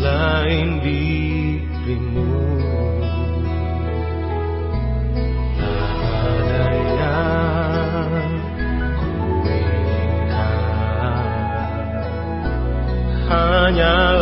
lain di dirimu. Tak ada yang ku inginkan Hanyalah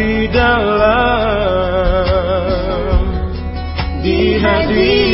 di dalam di hati.